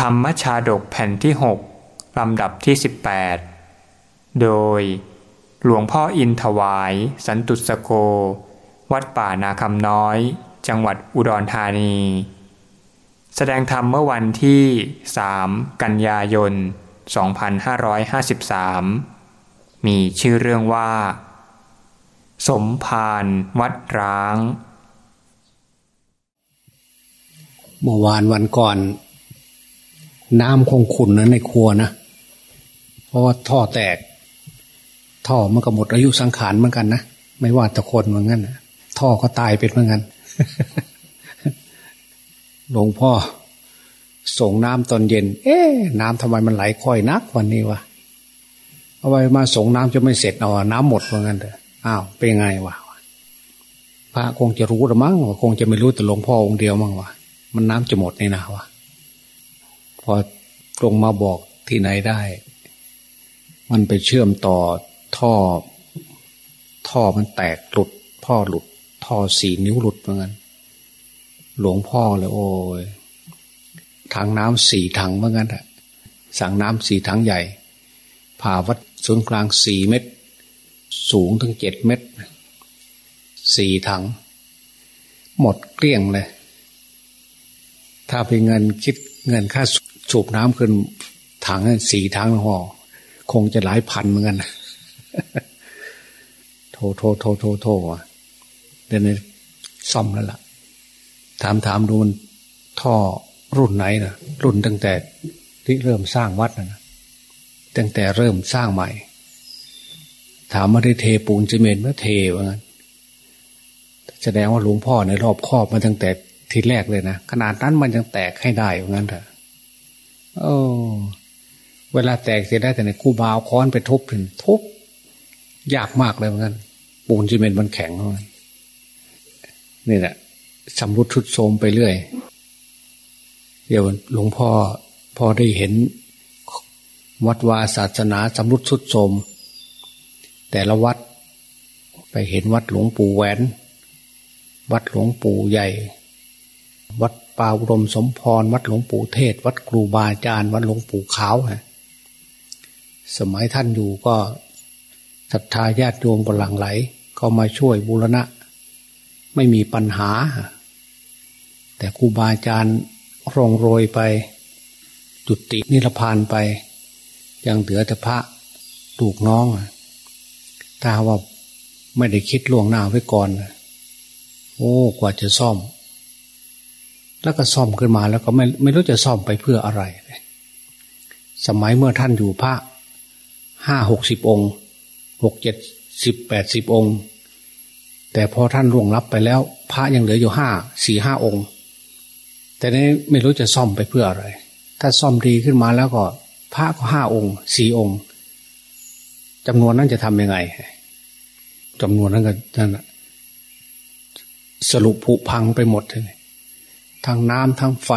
ธรรมชาดกแผ่นที่ 6 ลำดับที่ 18 โดย หลวงพ่ออินถวาย สันตุสโก วัดป่านาคำน้อย จังหวัดอุดรธานี แสดงธรรมเมื่อวันที่ 3 กันยายน 2553 มีชื่อเรื่องว่า สมภารวัดร้าง เมื่อวานวันก่อน น้ำคงขุนนะในครัวนะ เพราะว่าท่อแตก ท่อมันก็หมดอายุสังขารเหมือนกันนะ ไม่ว่าแต่คนเหมือนกันนท่อก็ตายเป็นเหมือนกัน หลวงพ่อส่งน้ำตอนเย็น เอ๊น้ำทำไมมันไหลค่อยนักวันนี้วะเอาไว้มาส่งน้ำจะไม่เสร็จเอาน้ำหมดเหมือนกันเถอะอ้าวเป็นไงวะพระคงจะรู้หรือมั้งคงจะไม่รู้แต่หลวงพ่อองค์เดียวมั้งวะมันน้ำจะหมดนี่นะวะ พอตรงมาบอกที่ไหนได้ มันไปเชื่อมต่อท่อ ท่อมันแตกหลุดพ่อหลุด ท่อสี่นิ้วหลุดเหมือนกันหลวงพ่อเลยโอ้ยถังน้ำสี่ถังเหมือนกันอะสั่งน้ำสี่ถังใหญ่ผ่าวัดศูนย์กลางสี่เมตร สูงถึงเจ็ดเมตรสี่ถัง หมดเกลี้ยงเลย ถ้าเป็นเงินคิดเงินค่า สูบน้ำขึ้นถังสี่ถังห่อคงจะหลายพันเหมือนกันโทโทโทโทโทอะเดี๋ยวนี้ซ่อมแล้วล่ะ ถามถามดูมันท่อรุ่นไหนนะรุ่นตั้งแต่ที่เริ่มสร้างวัดนะตั้งแต่เริ่มสร้างใหม่ ถามมาได้เทปูนซีเมนต์ว่าเทว่างั้นแสดงว่าหลวงพ่อในรอบครอบมาตั้งแต่ทีแรกเลยนะขนาดนั้นมันยังแตกให้ได้ว่างั้นเถอะ โอ้เวลาแตกเสียได้แต่ในคู่บาวค้อนไปทุบถึงทุบยากมากเลยว่างั้นปูนซีเมนต์มันแข็งว่างั้นนี่แหละสำรุดชุดโทมไปเรื่อย เดี๋ยวหลวงพ่อพอได้เห็นวัดวาศาสนาสำรุดชุดโทมแต่ละวัดไปเห็นวัดหลวงปู่แหวน วัดหลวงปู่ใหญ่ วัด ป่าอุดมสมพร วัดหลวงปู่เทศ วัดครูบาอาจารย์ วัดหลวงปู่ขาวฮะสมัยท่านอยู่ก็ศรัทธาญาติโยมกำลังไหลก็มาช่วยบูรณะ ไม่มีปัญหา แต่ครูบาอาจารย์รองโรยไป จุตินิรพานไป ยังเหลือแต่พระลูกน้องถ้าว่าไม่ได้คิดล่วงหน้าไว้ก่อน โอ้กว่าจะซ่อม แล้วก็ซ่อมขึ้นมาแล้วก็ไม่ไม่รู้จะซ่อมไปเพื่ออะไร สมัยเมื่อท่านอยู่พระห้าหกสิบองค์หกเจ็ดสิบแปดสิบองค์ แต่พอท่านล่วงลับไปแล้ว พระยังเหลืออยู่ห้าสี่ห้าองค์ แต่นี้ไม่รู้จะซ่อมไปเพื่ออะไร ถ้าซ่อมดีขึ้นมาแล้วก็ พระก็ห้าองค์สี่องค์จำนวนนั้นจะทำยังไงจำนวนนั้นก็นั่นสรุปผุพังไปหมดเลย ทั้งน้ำทั้งไฟ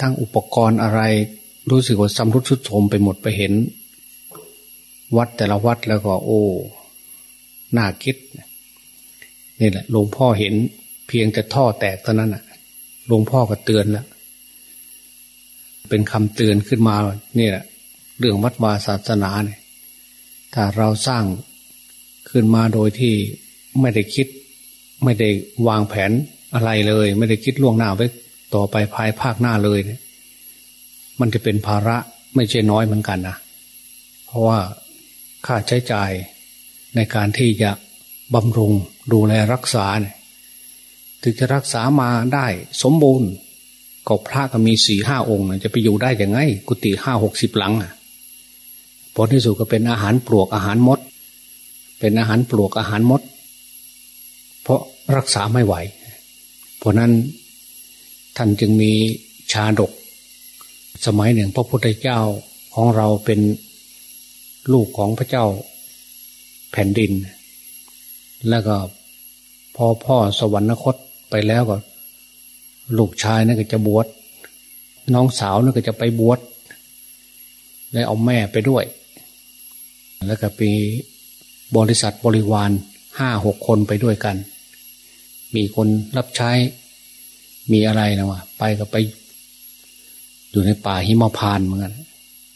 ทั้งอุปกรณ์อะไร รู้สึกว่าสำรุดสุดโทมไปหมดไปเห็น วัดแต่ละวัดแล้วก็โอ้น่าคิดนี่แหละหลวงพ่อเห็นเพียงแต่ท่อแตกเท่านั้นอะหลวงพ่อก็เตือนแล้วเป็นคำเตือนขึ้นมานี่แหละเรื่องวัดวาศาสนาเนี่ยถ้าเราสร้างขึ้นมาโดยที่ไม่ได้คิด ไม่ได้วางแผน อะไรเลย ไม่ได้คิดล่วงหน้าไว้ต่อไปภายภาคหน้าเลยเนี่ยมันจะเป็นภาระไม่ใช่น้อยเหมือนกันนะเพราะว่าค่าใช้จ่ายในการที่จะบำรุงดูแลรักษาเนี่ยถึงจะรักษามาได้สมบูรณ์ก็พระก็มีสี่ห้าองค์จะไปอยู่ได้ยังไง กุฏิห้าหกสิบหลังอะผลที่สุดก็เป็นอาหารปลวกอาหารมด เป็นอาหารปลวกอาหารมด เพราะรักษาไม่ไหว เพราะนั้นท่านจึงมีชาดก สมัยหนึ่งพระพุทธเจ้าของเราเป็นลูกของพระเจ้าแผ่นดิน แล้วก็พอพ่อสวรรคตไปแล้วก็ ลูกชายนั่นก็จะบวชน้องสาวนั่นก็จะไปบวชแล้วเอาแม่ไปด้วย แล้วก็ปีบริษัทบริวารห้าหกคนไปด้วยกัน มีคนรับใช้ มีอะไรนะวะไปก็ไป อยู่ในป่าหิมพานเหมือนกัน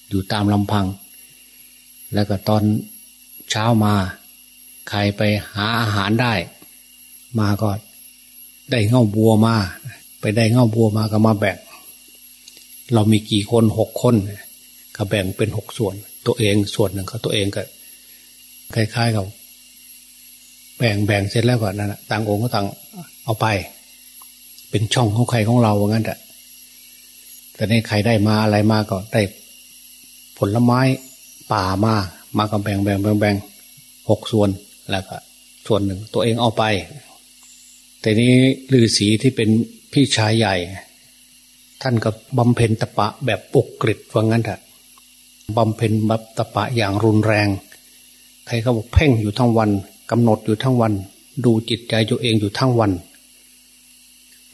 อยู่ตามลำพัง แล้วก็ตอนเช้ามา ใครไปหาอาหารได้ มาก็ได้เง่าบัวมา ไปได้เง่าบัวมาก็มาแบ่ง เรามีกี่คนหกคนก็แบ่งเป็นหกส่วน ตัวเองส่วนหนึ่งเขาตัวเองก็คล้ายๆกับ แบ่งแบ่งเสร็จแล้วก็นั่นต่างองค์ก็ต่างเอาไป เป็นช่องของใครของเราว่างั้นแหละแต่ในใครได้มาอะไรมาก็ได้ผลไม้ป่ามา มาก็แบ่งแบ่งแบ่งแบ่งหกส่วนแล้วก็ส่วนหนึ่งตัวเองเอาไป แต่นี้ฤาษีที่เป็นพี่ชายใหญ่ ท่านก็บำเพ็ญตะปะแบบปกกริดว่างั้นเถอะบำเพ็ญแบบตะปะอย่างรุนแรง ใครเขาบอกเพ่งอยู่ทั้งวัน กำหนดอยู่ทั้งวัน ดูจิตใจตัวเองอยู่ทั้งวัน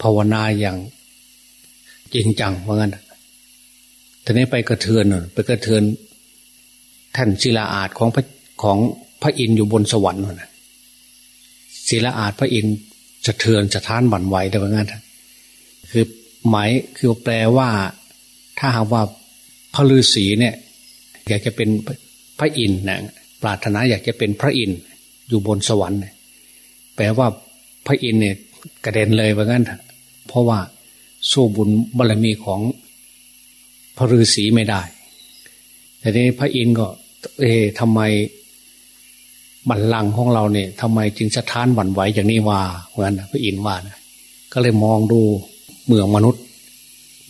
ภาวนาอย่างจริงจังว่างั้นทีนี้ไปกระเทือนไปกระเทือนท่านศิลาอาจของพระของพระอินทร์อยู่บนสวรรค์นะศิลาอาจพระอินทร์สะเทือนสะท้านบั่นไหวแต่ว่างั้นคือหมายคือแปลว่า ถ้าหากว่าพระฤาษีเนี่ย อยากจะเป็นพระอินทร์นะปรารถนาอยากจะเป็นพระอินทร์ อยู่บนสวรรค์แปลว่าพระอินทร์เนี่ยกระเด็นเลยว่างั้นเพราะว่าสู้บุญบารมีของพระฤาษีไม่ได้แต่นี้พระอินทร์ก็ เอ๊ะทำไมบัลลังก์ของเราเนี่ยทำไมจึงสะท้านหวั่นไหวอย่างนี้ว่าเหมือนพระอินทร์ว่านะก็เลยมองดูเมืองมนุษย์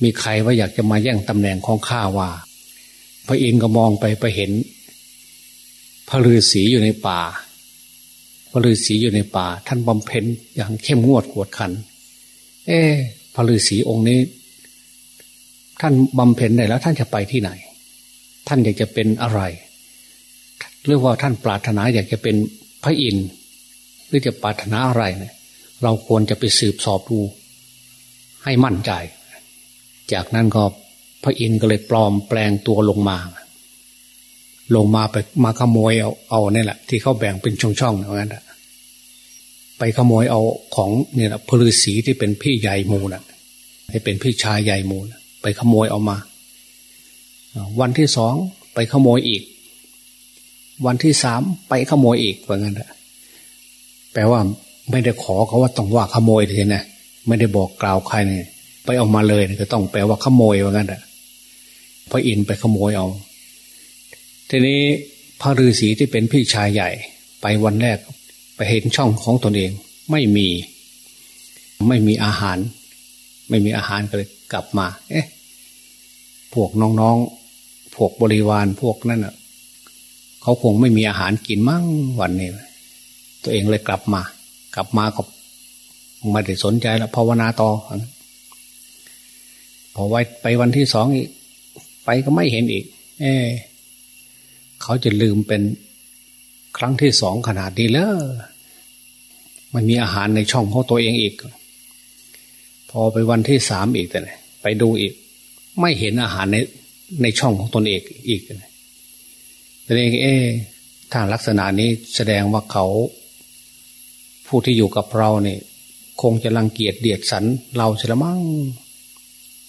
มีใครว่าอยากจะมาแย่งตำแหน่งของข้าว่า พระอินทร์ก็มองไปไปเห็น พระฤาษีอยู่ในป่า พระฤาษีอยู่ในป่า ท่านบำเพ็ญอย่างเข้มงวดกวดขัน เอ๊พระฤาษีองค์นี้ ท่านบำเพ็ญได้แล้ว ท่านจะไปที่ไหน ท่านอยากจะเป็นอะไรหรือว่าท่านปรารถนาอยากจะเป็นพระอินทร์หรือจะปรารถนาอะไรเนี่ยเราควรจะไปสืบสอบดู ให้มั่นใจ จากนั้นก็พระอินทร์ก็เลยปลอมแปลงตัวลงมา ลงมาไปมาขโมยเอาเอาเนี่ยแหละที่เขาแบ่งเป็นช่องๆอย่างนั้นไปขโมยเอาของเนี่ยแหละพลือศีที่เป็นพี่ใหญ่มูนะ่ะที่เป็นพี่ชายใหญ่มูนะไปขโมยเอามา วันที่สองไปขโมยอีก วันที่สามไปขโมยอีกว่างั้นแปลว่าไม่ได้ขอเขาว่าต้องว่าขโมยเลยนะไม่ได้บอกกล่าวใครเนี่ยไปเอามาเลยก็ต้องแปลว่าขโมยว่างั้นอะพระอินไปขโมยเอา ทีนี้พระฤาษีที่เป็นพี่ชายใหญ่ ไปวันแรกไปเห็นช่องของตนเอง ไม่มี ไม่มีอาหาร ไม่มีอาหารก็เลยกลับมา เอ๊ะพวกน้องๆ พวกบริวารพวกนั่นอะเขาคงไม่มีอาหารกินมั่งวันนี้ ตัวเองเลยกลับมา กลับมาก็ไม่ได้สนใจแล้วภาวนาต่อพอไว้ไปวันที่สองอีก ไปก็ไม่เห็นอีก เอ เขาจะลืมเป็นครั้งที่สองขนาดนี้แล้วมันมีอาหารในช่องของตัวเองอีก พอไปวันที่สามอีกแต่ไปดูอีก ไม่เห็นอาหารในในช่องของตนเองอีกแต่เองเอ๊ถ้าลักษณะนี้แสดงว่าเขา ผู้ที่อยู่กับเราเนี่ยคงจะรังเกียจเดียดสันเราเสียมั้ง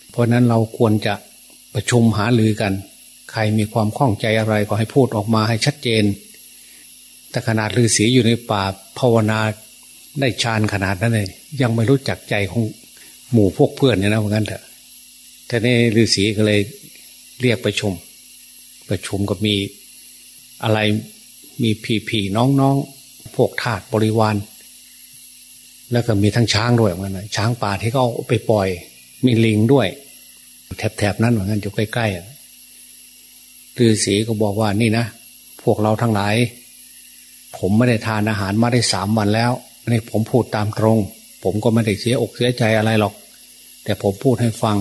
เพราะนั้นเราควรจะประชุมหาลือกัน ใครมีความข้องใจอะไรก็ให้พูดออกมาให้ชัดเจน แต่ขนาดฤาษีอยู่ในป่าภาวนาได้ฌานขนาดนั้นเลยยังไม่รู้จักใจของหมู่พวกเพื่อนเนี่ยนะเหมือนกันเถอะแต่นี่ฤาษีก็เลยเรียกประชุม ประชุมก็มีอะไรมีผีผีน้องน้องพวกทาสบริวาร แล้วก็มีทั้งช้างด้วยเหมือนกันช้างป่าที่เขาเอาไปปล่อย มีลิงด้วย แถบๆนั้นเหมือนกันอยู่ใกล้ๆ ฤาษีก็บอกว่านี่นะ พวกเราทั้งหลาย ผมไม่ได้ทานอาหารมาได้สามวันแล้วนี่ผมพูดตามตรง ผมก็ไม่ได้เสียอกเสียใจอะไรหรอก แต่ผมพูดให้ฟัง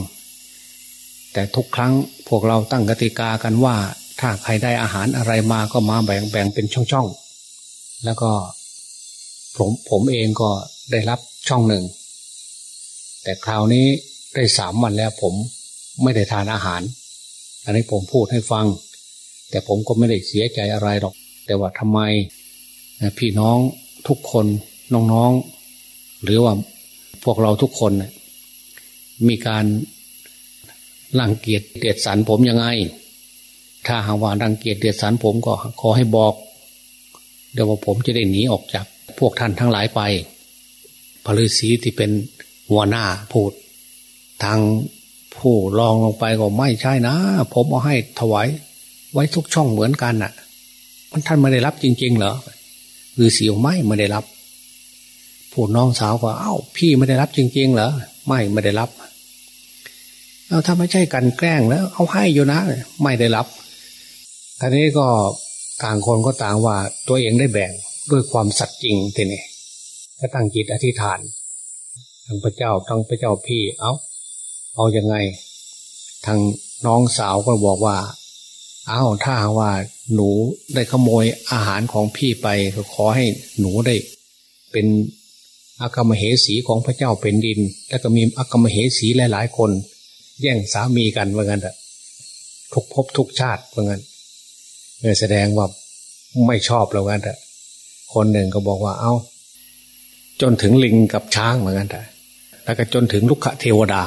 แต่ทุกครั้งพวกเราตั้งกติกากันว่า ถ้าใครได้อาหารอะไรมาก็มาแบ่งแบ่งเป็นช่องๆแล้วก็ ผมผมเองก็ได้รับช่องหนึ่ง แต่คราวนี้ได้สามวันแล้วผมไม่ได้ทานอาหาร อันนี้ผมพูดให้ฟัง แต่ผมก็ไม่ได้เสียใจอะไรหรอก แต่ว่าทำไมพี่น้องทุกคนน้องๆ หรือว่าพวกเราทุกคนมีการรังเกียจเดียดสันผมยังไง ถ้าหากว่ารังเกียจเดียดสันผมก็ขอให้บอก เดี๋ยวว่าผมจะได้หนีออกจากพวกท่านทั้งหลายไปพระฤาษีที่เป็นหัวหน้าพูด ทาง ผู้ลองลงไปก็ไม่ใช่นะ ผมเอาให้ถวายไว้ทุกช่องเหมือนกันน่ะ มันท่านไม่ได้รับจริง ๆ เหรอฤาษีไม่ไม่ได้รับผู้น้องสาวก็เอ้า พี่ไม่ได้รับจริง ๆ เหรอไม่ไม่ได้รับเอาถ้าไม่ใช่กันแกล้งแล้ว เอาให้อยู่นะ ไม่ได้รับทีนี้ก็ต่างคนก็ต่างว่าตัวเองได้แบ่งด้วยความสัตย์จริงทีนี้ก็ตั้งจิตอธิษฐานทั้งพระเจ้าทั้งพระเจ้าพี่เอ้า เอาอยัางไง ทางน้องสาวก็บอกว่า เอาถ้าว่าหนูได้ขโมยอาหารของพี่ไปก็ขอให้หนูได้ เป็นอากรรมเหสีของพระเจ้าเป็นดิน แล้วก็มีอากรรมเหสีหลาย ๆ คน แย่งสามีกันว่างั้นอะทุกภพทุกชาติว่างั้นแสดงว่าไม่ชอบแล้วกันอะคนหนึ่งก็บอกว่าเอา้า จนถึงลิงกับช้างเหมือนกันแต่แล้วก็จนถึงลุกขเทวดา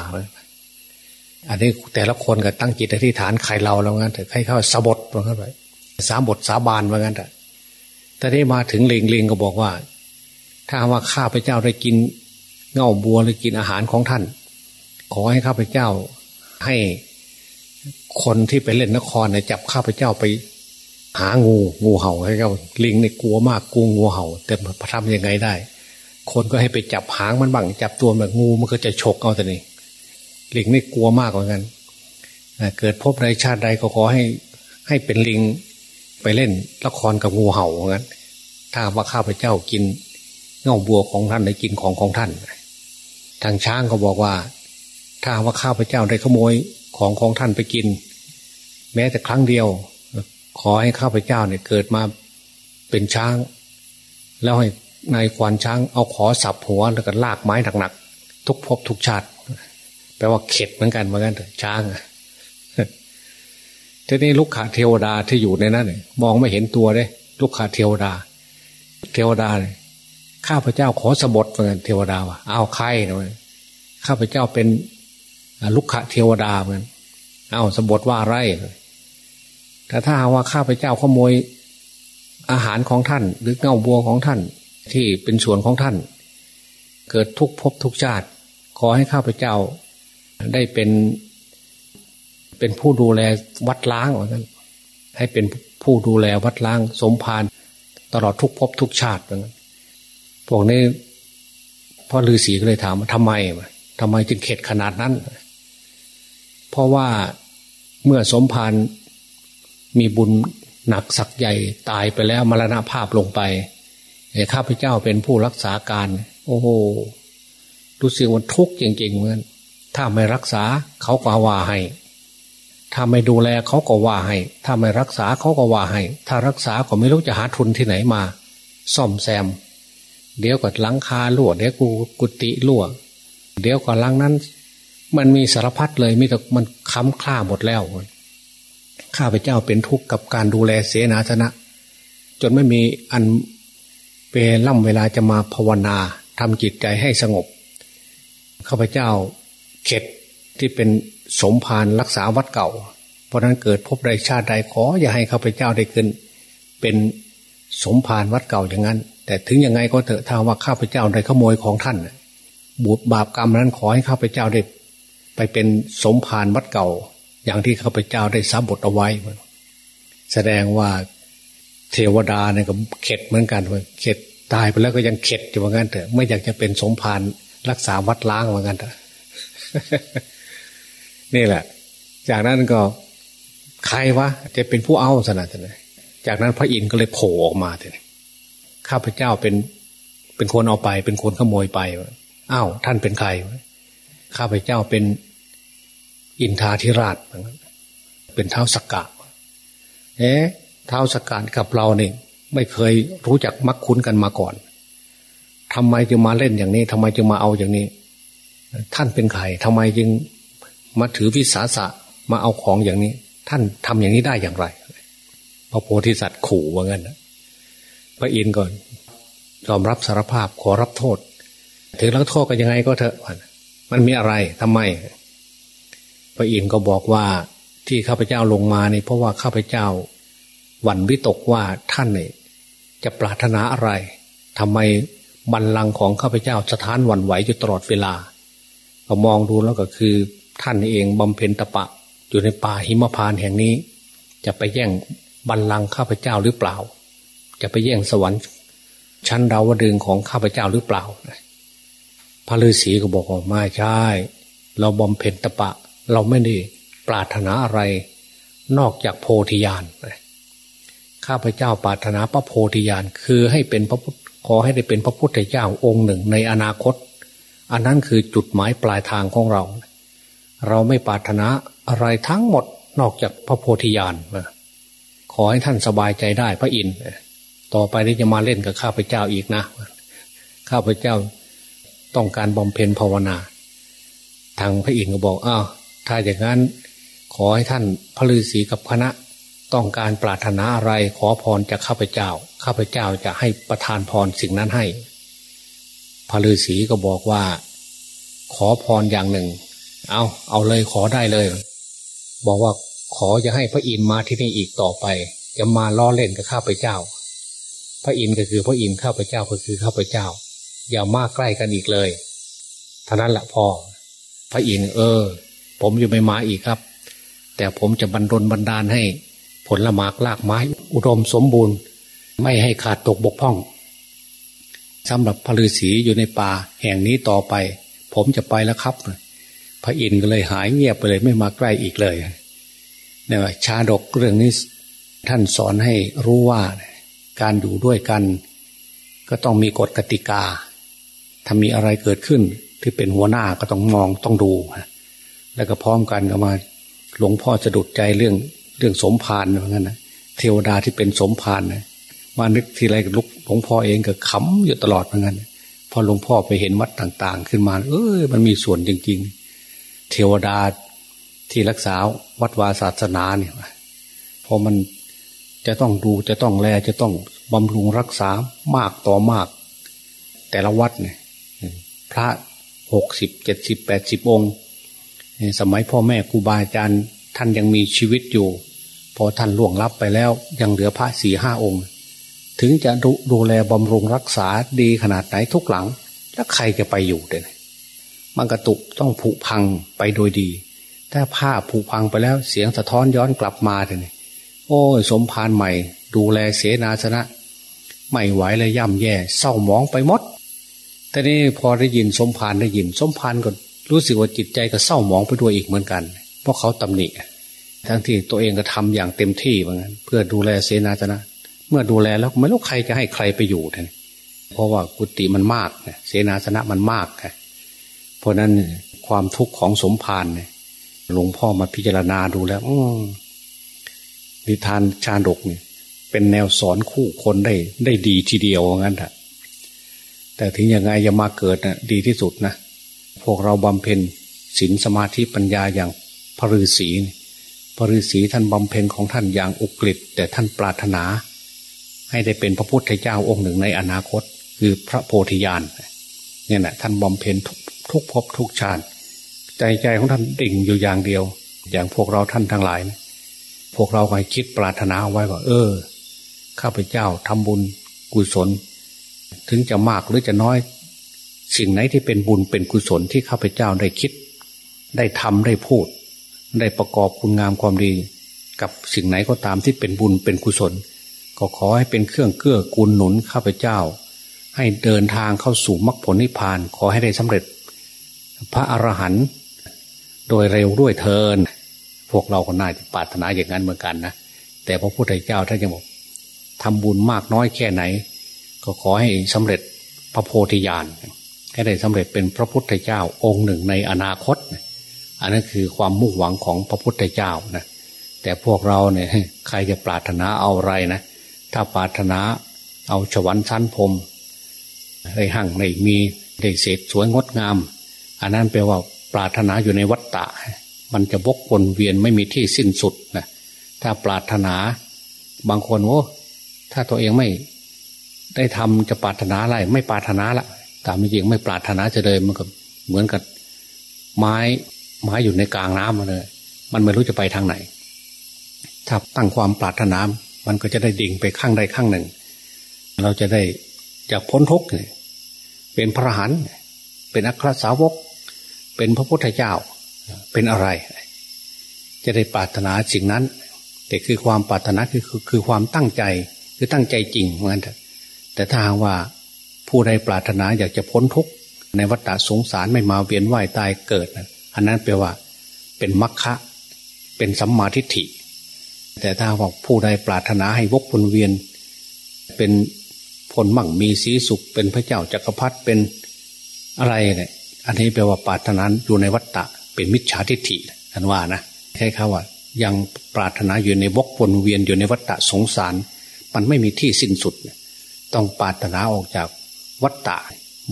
อันนี้แต่ละคนก็ตั้งจิตอธิษฐานใครเราแล้วงั้นแต่ใครเข้าสบทเหมือนกันไปสามบทสาบานเหมือนกันแต่แต่นี้มาถึงลิงลิงก็บอกว่า ถ้าว่าข้าพเจ้าได้กินเง่าบัวหรือกินอาหารของท่าน ขอให้ข้าพเจ้าให้คนที่ไปเล่นนครเนี่ยจับข้าพเจ้าไป หางูงูเห่าให้เขาลิงเนี่ยกลัวมากกลัวงูเห่า แต่ทำยังไงได้ คนก็ให้ไปจับหางมันบ้างจับตัวแบบงูมันก็จะฉกเอาแต่นี่ ลิงนี่กลัวมากเหมือนกันเกิดพบใดชาติใดก็ขอให้ให้เป็นลิงไปเล่นละครกับงูเห่าเหมือนกันถ้าว่าข้าพเจ้ากินเงาบัวของท่านได้กินของของท่าน ทางช้างก็บอกว่า ถ้าว่าข้าพเจ้าได้ขโมยของของท่านไปกิน แม้แต่ครั้งเดียว ขอให้ข้าพเจ้าเนี่ยเกิดมาเป็นช้าง แล้วให้นายควานช้างเอาขอสับหัวแล้วก็ลากไม้หนักๆทุกภพทุกชาติ แปลว่าเข็ดเหมือนกันเหมือนกันเถอะช้างทีนี้ลูกขาเทวดาที่อยู่ในนั้นมองไม่เห็นตัวเลยลูกขาเทวดา เทวดาเนี่ยข้าพเจ้าขอสบทเหมือนกันเทวดาว่ะเอาใครเนะข้าพเจ้าเป็นลูกขะเทวดาเหมือนเอาสบทว่าไรแต่ถ้าว่าข้าพเจ้าขโมยอาหารของท่าน หรือเงาบัวของท่าน ที่เป็นส่วนของท่าน เกิดทุกภพทุกชาติ ขอให้ข้าพเจ้า ได้เป็นเป็นผู้ดูแลวัดล้างเหมือนกันให้เป็นผู้ดูแลวัดล้างสมภารตลอดทุกภพทุกชาติเหมือนกันพวกนี้พ่อฤาษีก็เลยถามว่าทำไมทำไมจึงเข็ดขนาดนั้น เพราะว่าเมื่อสมภารมีบุญหนักสักใหญ่ตายไปแล้วมรณภาพลงไปข้าพเจ้าเป็นผู้รักษาการ โอ้โหรู้สึกว่าทุกข์จริงๆเหมือน ถ้าไม่รักษาเขาก็ว่าให้ ถ้าไม่ดูแลเขาก็ว่าให้ ถ้าไม่รักษาเขาก็ว่าให้ ถ้ารักษาก็ไม่รู้จะหาทุนที่ไหนมา ซ่อมแซม เดี๋ยวก็ลังคาลั่วเดี๋ยวกูกุฏิลั่วเดี๋ยวก็ลังนั้น มันมีสารพัดเลยมีแต่มันค้ำคล้าหมดแล้ว ข้าพเจ้าเป็นทุกข์กับการดูแลเสนาสนะ จนไม่มีอันเปล่ำเวลาจะมาภาวนาทำจิตใจให้สงบข้าพเจ้า เข็ดที่เป็นสมภารรักษาวัดเก่า เพราะนั้นเกิดพบใดชาติใดขออย่าให้ข้าพเจ้าได้ขึ้น เป็นสมภารวัดเก่าอย่างนั้น แต่ถึงยังไงก็เถอะถ้าว่าข้าพเจ้าได้ขโมยของท่านบุญบาปกรรมนั้นขอให้ข้าพเจ้าได้ ไปเป็นสมภารวัดเก่า อย่างที่ข้าพเจ้าได้ซับบทเอาไว้ แสดงว่าเทวดาเนี่ยก็เข็ดเหมือนกันเข็ดตายไปแล้วก็ยังเข็ดอยู่เหมือนกันเถอะไม่อยากจะเป็นสมภารรักษาวัดล้างเหมือนกันเถอะ นี่แหละ จากนั้นก็ใครวะจะเป็นผู้เอาสนะเลยจากนั้นพระอินทร์ก็เลยโผล่ออกมาเลยข้าพเจ้าเป็นเป็นคนเอาไป เป็นคนขโมยไปอ้าวท่านเป็นใครข้าพเจ้าเป็นอินทาธิราชเป็นเท้าสกกะเอ๊ะเท้าสกกะกับเราเนี่ยไม่เคยรู้จักมักคุ้นกันมาก่อนทำไมจึงมาเล่นอย่างนี้ทำไมจึงมาเอาอย่างนี้ ท่านเป็นใครทำไมจึงมาถือวิสาสะมาเอาของอย่างนี้ ท่านทำอย่างนี้ได้อย่างไร พระโพธิสัตว์ขู่ว่างั้นพระอินทร์ก่อนยอมรับสารภาพขอรับโทษ ถึงรับโทษกันยังไงก็เถอะมันมีอะไรทำไม พระอินทร์ก็บอกว่าที่ข้าพเจ้าลงมาเนี่ยเพราะว่าข้าพเจ้าหวั่นวิตกว่าท่านเนี่ยจะปรารถนาอะไรทำไมบัลลังก์ของข้าพเจ้าสถานหวั่นไหวอยู่ตลอดเวลา ก็มองดูแล้วก็คือ ท่านเองบำเพ็ญตะปะ อยู่ในป่าหิมพานแห่งนี้ จะไปแย่งบัลลังก์ข้าพเจ้าหรือเปล่า จะไปแย่งสวรรค์ ชั้นดาวดึงของข้าพเจ้าหรือเปล่าพระฤาษีก็บอกว่าไม่ใช่ เราบำเพ็ญตะปะ เราไม่ได้ปรารถนาอะไร นอกจากโพธิญาณข้าพเจ้าปรารถนาพระโพธิญาณคือให้เป็นพระขอให้ได้เป็นพระพุทธเจ้าองค์หนึ่งในอนาคต อันนั้นคือจุดหมายปลายทางของเรา เราไม่ปรารถนาอะไรทั้งหมดนอกจากพระโพธิญาณขอให้ท่านสบายใจได้พระอินทร์ต่อไปนี้จะมาเล่นกับข้าพเจ้าอีกนะ ข้าพเจ้าต้องการบำเพ็ญภาวนา ทางพระอินทร์ก็บอกอ้าวถ้าอย่างนั้นขอให้ท่านพระฤาษีกับคณะ ต้องการปรารถนาอะไรขอพรจากข้าพเจ้า ข้าพเจ้าจะให้ประทานพรสิ่งนั้นให้ พระฤาษีก็บอกว่า ขอพรอย่างหนึ่ง เอาเอาเลยขอได้เลย บอกว่าขอจะให้พระอินทร์มาที่นี่อีกต่อไป จะมาล้อเล่นกับข้าพเจ้า พระอินทร์ก็คือพระอินทร์ข้าพเจ้าก็คือข้าพเจ้า อย่ามาใกล้กันอีกเลยท่านั้นแหละพอพระอินทร์เออ ผมจะไม่มาอีกครับ แต่ผมจะบรรดลบันดาลให้ ผลละหมากลากไม้ อุดมสมบูรณ์ ไม่ให้ขาดตกบกพร่อง สำหรับพระฤาษีอยู่ในป่าแห่งนี้ต่อไป ผมจะไปแล้วครับ พระอินทร์ก็เลยหายเงียบไปเลยไม่มาใกล้อีกเลยเนี่ยชาดกเรื่องนี้ท่านสอนให้รู้ว่าการอยู่ด้วยกัน ก็ต้องมีกฎกติกา ถ้ามีอะไรเกิดขึ้นที่เป็นหัวหน้าก็ต้องมองต้องดู แล้วก็พร้อมกันก็มาหลวงพ่อจะดุดใจเรื่องเรื่องสมภารเหมือนกันนะเทวดาที่เป็นสมภารนะ มานึกทีไรกับลุกหลวงพ่อเองก็ขำอยู่ตลอดเหมือนกันพอหลวงพ่อไปเห็นวัดต่าง ๆ ขึ้นมา เอ้ยมันมีส่วนจริง ๆ เทวดาที่รักษาวัดวาศาสนาเนี่ยพอมันจะต้องดูจะต้องแลจะต้องบำรุงรักษามากต่อมาก แต่ละวัดเนี่ยพระหกสิบเจ็ดสิบแปดสิบองค์ สมัยพ่อแม่ครูบาอาจารย์ท่านยังมีชีวิตอยู่ พอท่านล่วงลับไปแล้วยังเหลือพระสี่ห้าองค์ ถึงจะดูดูแลบำรุงรักษาดีขนาดไหนทุกหลัง แล้วใครจะไปอยู่เด่นมันกระตุกต้องผุพังไปโดยดี ถ้าผ้าผุพังไปแล้วเสียงสะท้อนย้อนกลับมาเด่นโอ้ยสมภารใหม่ ดูแลเสนาสนะ ไม่ไหวเลยย่ำแย่ เศร้าหมองไปหมดแต่นี่พอได้ยินสมภารได้ยิน สมภารก็รู้สึกว่าจิตใจก็เศร้าหมองไปด้วยอีกเหมือนกัน เพราะเขาตำหนิทั้งที่ตัวเองก็ทำอย่างเต็มที่เหมือนกันเพื่อดูแลเสนาสนะ เมื่อดูแลแล้วไม่รู้ใครจะให้ใครไปอยู่ทนเพราะว่ากุฏิมันมากเสนาสนะมันมากเพราะนั้นความทุกข์ของสมภารเนี่ยหลวงพ่อมาพิจารณาดูแล้วอนิทานชาดกเนี่ยเป็นแนวสอนคู่คนได้ได้ดีทีเดียวงั้นแหะแต่ถึงยังไงจะมาเกิดน่ะดีที่สุดนะพวกเราบำเพ็ญศีลสมาธิปัญญาอย่างพระฤาษีพระฤาษีท่านบำเพ็ญของท่านอย่างอุกฤษแต่ท่านปรารถนา ให้ได้เป็นพระพุทธเจ้าองค์หนึ่งในอนาคต คือพระโพธิญาณเนี่ยนะท่านบำเพ็ญทุกทุกภพทุกชาติใจใจของท่านดิ่งอยู่อย่างเดียว อย่างพวกเราท่านทั้งหลายนะพวกเราคอยคิดปรารถนาไว้ว่า เออข้าพเจ้าทำบุญกุศล ถึงจะมากหรือจะน้อย สิ่งไหนที่เป็นบุญเป็นกุศลที่ข้าพเจ้าได้คิด ได้ทำได้พูด ได้ประกอบคุณงามความดี กับสิ่งไหนก็ตามที่เป็นบุญเป็นกุศล ก็ขอให้เป็นเครื่องเกื้อกูลหนุนข้าพเจ้า ให้เดินทางเข้าสู่มรรคผลนิพพานขอให้ได้สำเร็จ พระอรหันต์โดยเร็วด้วยเทิน พวกเราก็น่าจะปรารถนาอย่างนั้นเหมือนกันนะแต่พระพุทธเจ้าท่านจะบอกทำบุญมากน้อยแค่ไหน ก็ขอให้สำเร็จพระโพธิญาณให้ได้สำเร็จเป็นพระพุทธเจ้าองค์หนึ่งในอนาคต อันนั้นคือความมุ่งหวังของพระพุทธเจ้านะแต่พวกเราเนี่ยใครจะปรารถนาเอาอะไรนะ ถ้าปรารถนาเอาฉวันชั้นพรมในหั่งในมีได้เศษสวยงดงาม อันนั้นแปลว่าปรารถนาอยู่ในวัฏฏะมันจะบกวนเวียนไม่มีที่สิ้นสุดนะถ้าปรารถนาบางคนโอ้ถ้าตัวเองไม่ได้ทำจะปรารถนาอะไรไม่ปรารถนาละตามจริงไม่ปรารถนาจะเลยมันก็เหมือนกับไม้ไม้อยู่ในกลางน้ำมาเลย มันไม่รู้จะไปทางไหน ถ้าตั้งความปรารถนา มันก็จะได้ดิ่งไปข้างใดข้างหนึ่ง เราจะได้จากพ้นทุกข์เป็นพระหันเป็นอัครสาวก เป็นพระพุทธเจ้า เป็นอะไร จะได้ปรารถนาสิ่งนั้น แต่คือความปรารถนาคือคือความตั้งใจคือตั้งใจจริงเหมือนกันแต่ถ้าหากว่าผู้ใดปรารถนาอยากจะพ้นทุกข์ในวัฏสงสารไม่มาเวียนว่ายตายเกิดอันนั้นแปลว่า เป็นมรรคะเป็นสัมมาทิฏฐิ แต่ถ้าบอกผู้ใดปรารถนาให้วกวนเวียน เป็นผลมั่งมีสีสุขเป็นพระเจ้าจักรพรรดิเป็นอะไรเนี่ยอันนี้แปลว่าปรารถนาอยู่ในวัฏฏะเป็นมิจฉาทิฏฐิท่านว่านะใช่ครับว่า ยังปรารถนาอยู่ในวกวนเวียนอยู่ในวัฏฏะสงสาร มันไม่มีที่สิ้นสุด ต้องปรารถนาออกจากวัฏฏะ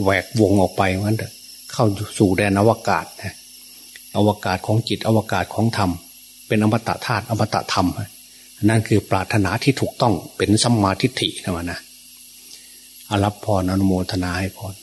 แหวกวงออกไปงั้นเถอะเข้าสู่แดนอวกาศนะอวกาศของจิตอวกาศของธรรม เป็นอมตะธาตุอมตะธรรม นั่นคือปรารถนาที่ถูกต้องเป็นสัมมาทิฏฐินะวะนะอรับพรอนุโมทนาให้พร